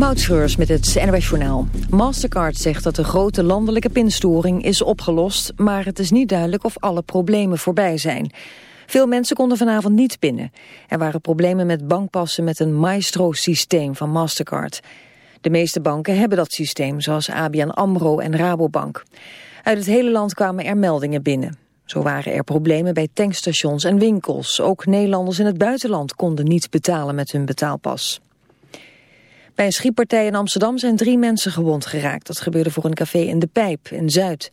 Moutschreurs met het NWS Journaal. Mastercard zegt dat de grote landelijke pinstoring is opgelost... maar het is niet duidelijk of alle problemen voorbij zijn. Veel mensen konden vanavond niet pinnen. Er waren problemen met bankpassen met een Maestro-systeem van Mastercard. De meeste banken hebben dat systeem, zoals ABN AMRO en Rabobank. Uit het hele land kwamen er meldingen binnen. Zo waren er problemen bij tankstations en winkels. Ook Nederlanders in het buitenland konden niet betalen met hun betaalpas. Bij een schietpartij in Amsterdam zijn drie mensen gewond geraakt. Dat gebeurde voor een café in De Pijp in Zuid.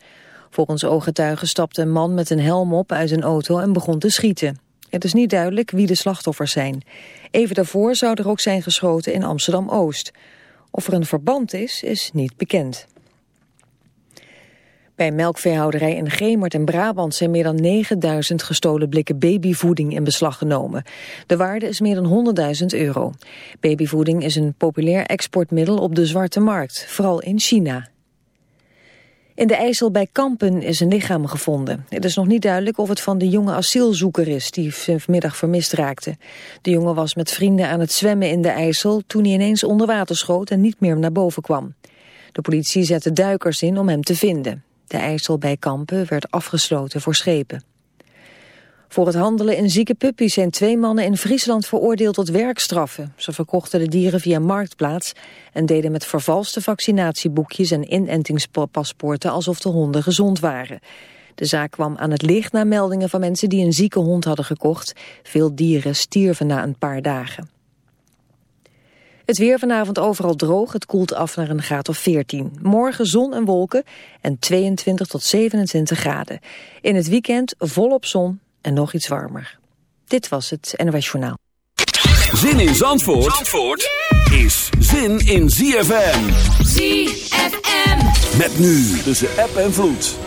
Volgens ooggetuigen stapte een man met een helm op uit een auto en begon te schieten. Het is niet duidelijk wie de slachtoffers zijn. Even daarvoor zou er ook zijn geschoten in Amsterdam-Oost. Of er een verband is, is niet bekend. Bij melkveehouderij in Gemert en Brabant zijn meer dan 9000 gestolen blikken babyvoeding in beslag genomen. De waarde is meer dan 100.000 euro. Babyvoeding is een populair exportmiddel op de zwarte markt, vooral in China. In de IJssel bij Kampen is een lichaam gevonden. Het is nog niet duidelijk of het van de jonge asielzoeker is die vanmiddag vermist raakte. De jongen was met vrienden aan het zwemmen in de IJssel toen hij ineens onder water schoot en niet meer naar boven kwam. De politie zette duikers in om hem te vinden. De IJssel bij Kampen werd afgesloten voor schepen. Voor het handelen in zieke puppies zijn twee mannen in Friesland veroordeeld tot werkstraffen. Ze verkochten de dieren via Marktplaats en deden met vervalste vaccinatieboekjes en inentingspaspoorten alsof de honden gezond waren. De zaak kwam aan het licht na meldingen van mensen die een zieke hond hadden gekocht. Veel dieren stierven na een paar dagen. Het weer vanavond overal droog, het koelt af naar een graad of 14. Morgen zon en wolken en 22 tot 27 graden. In het weekend volop zon en nog iets warmer. Dit was het NOS Journaal. Zin in Zandvoort, Zandvoort is zin in ZFM. ZFM. Met nu tussen app en vloed.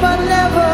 but never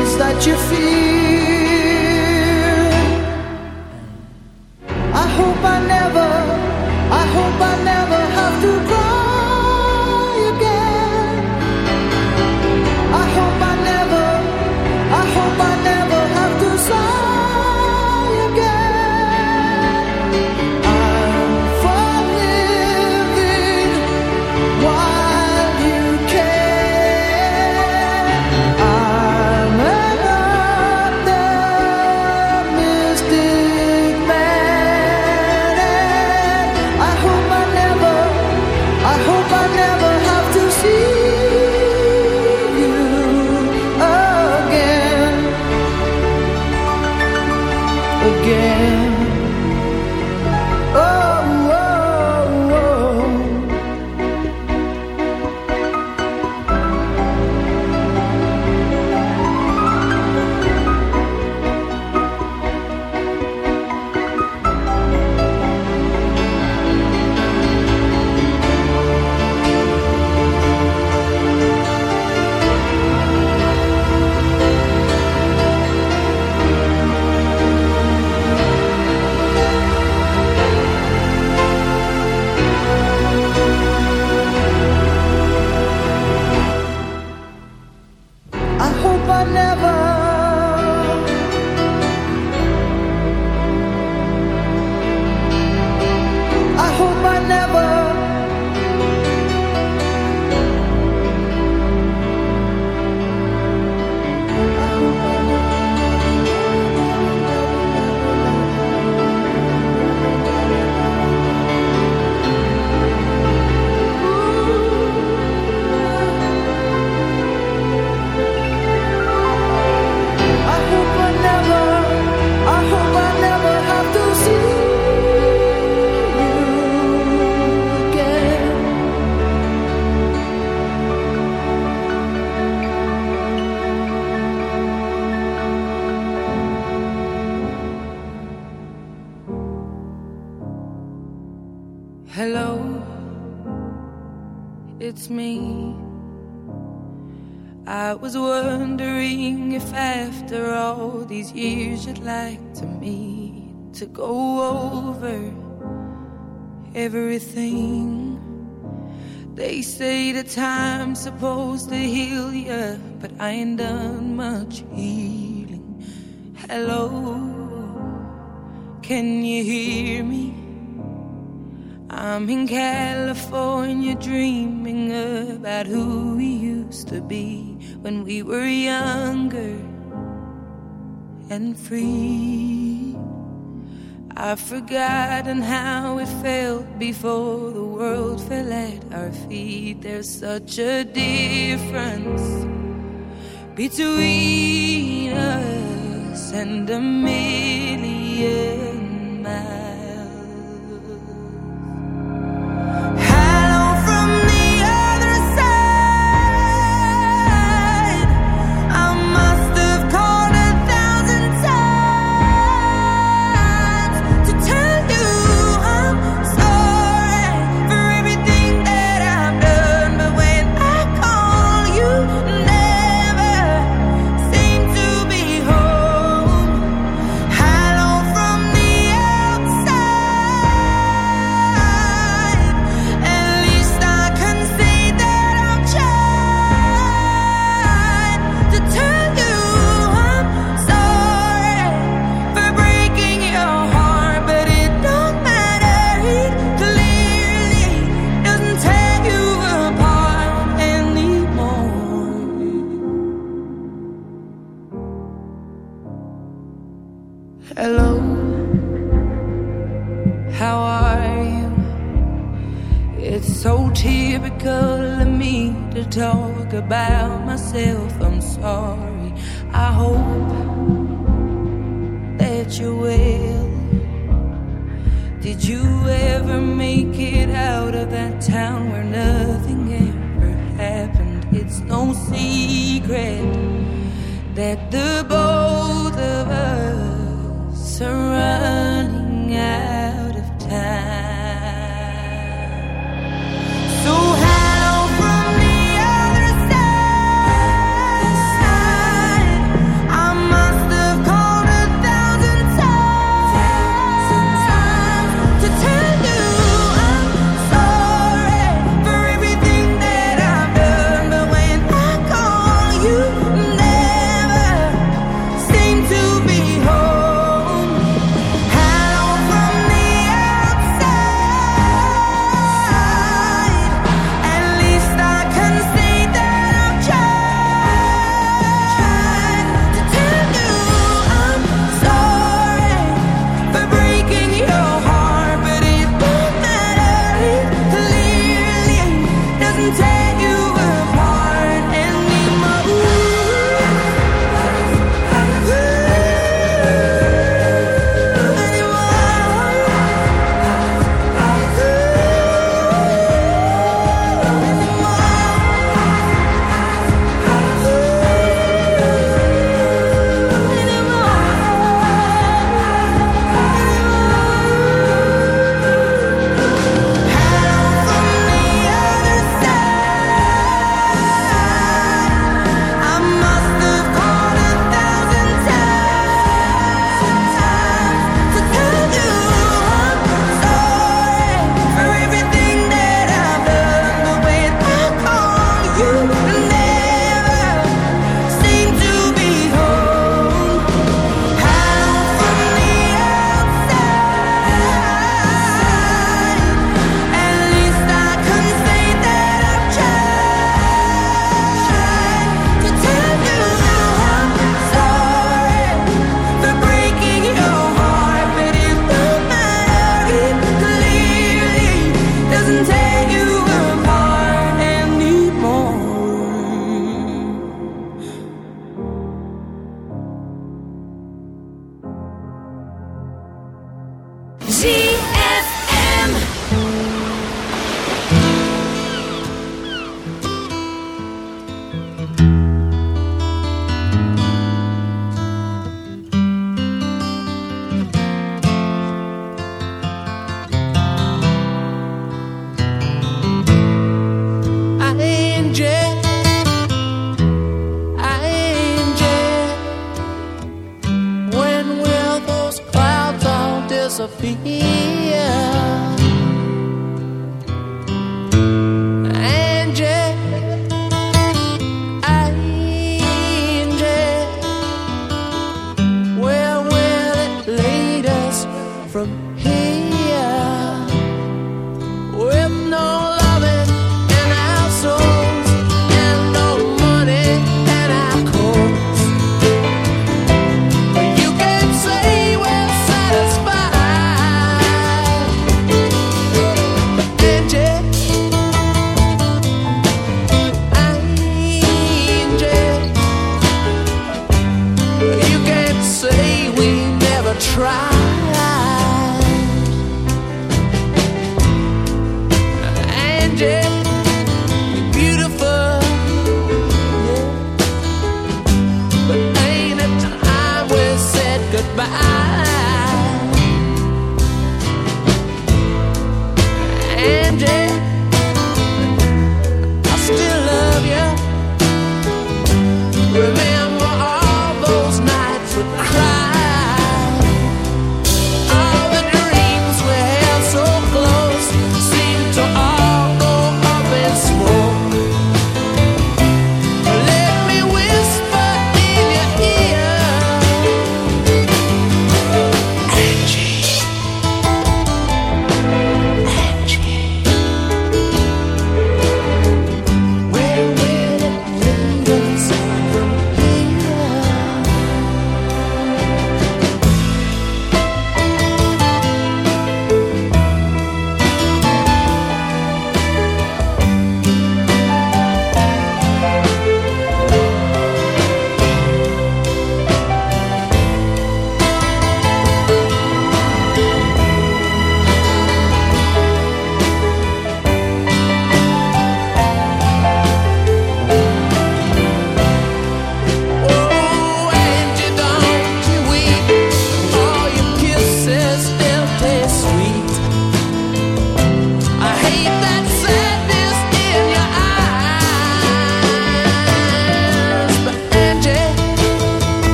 that you fear. I hope I never, I hope I ain't done much healing. Hello, can you hear me? I'm in California dreaming about who we used to be when we were younger and free. I've forgotten how it felt before the world fell at our feet. There's such a difference between us and a million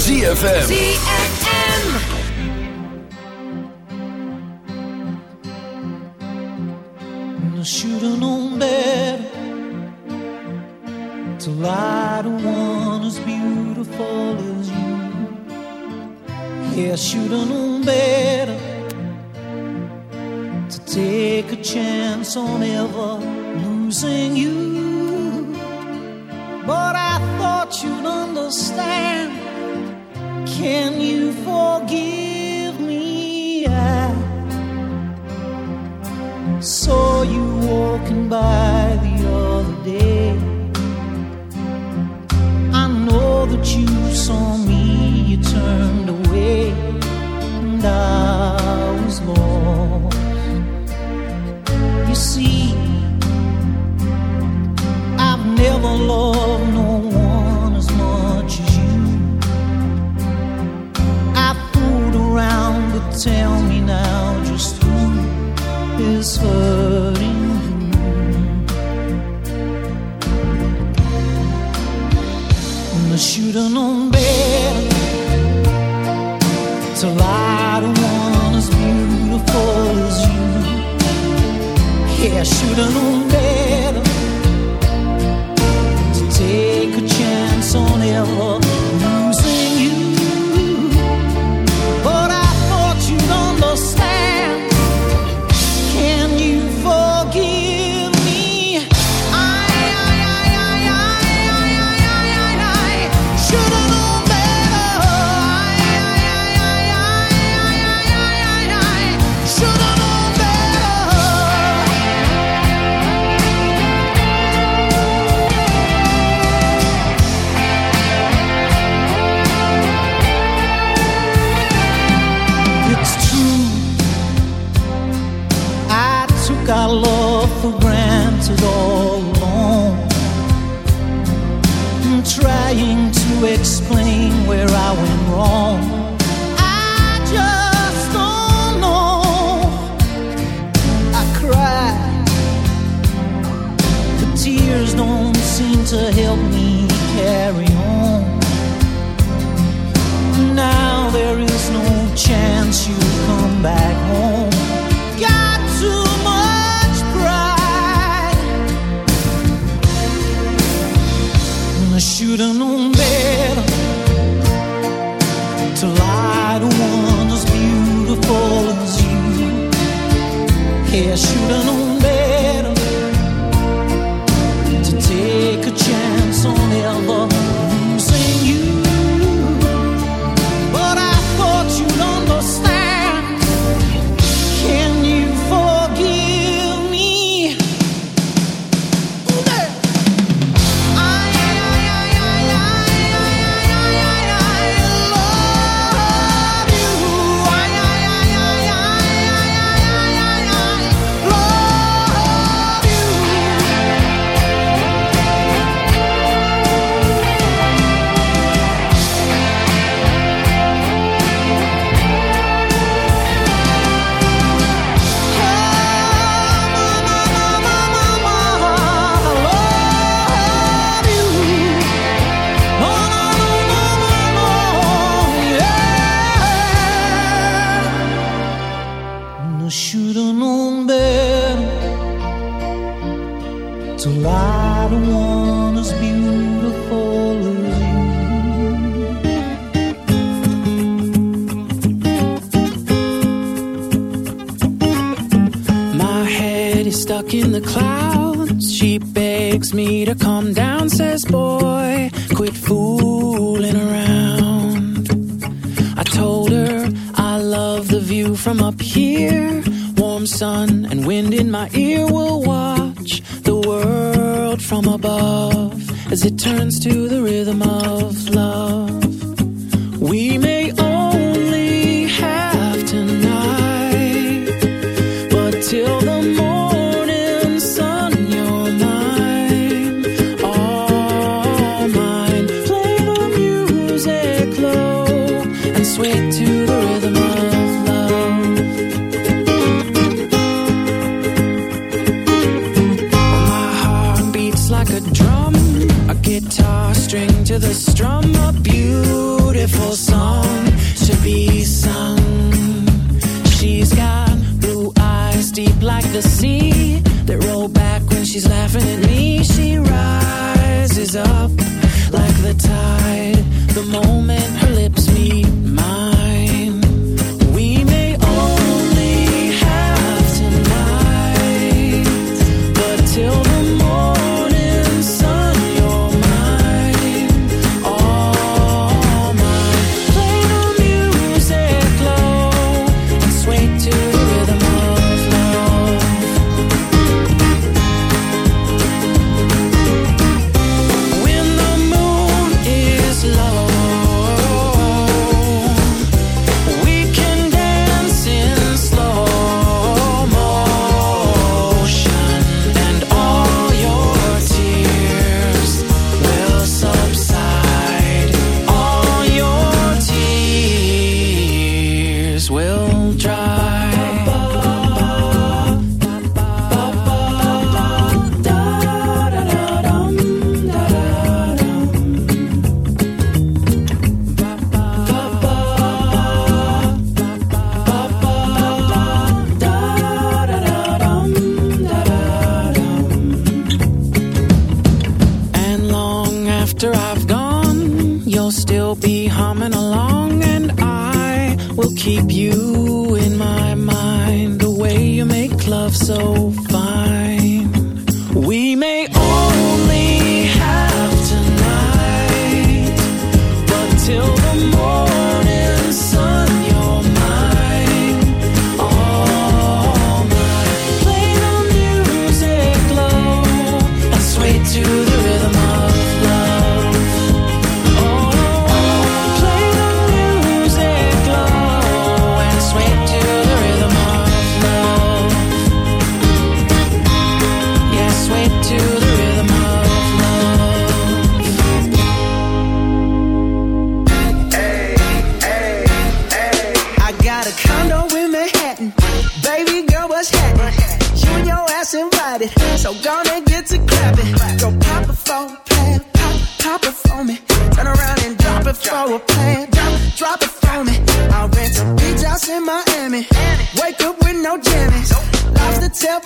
ZFM.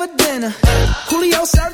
for dinner. Julio served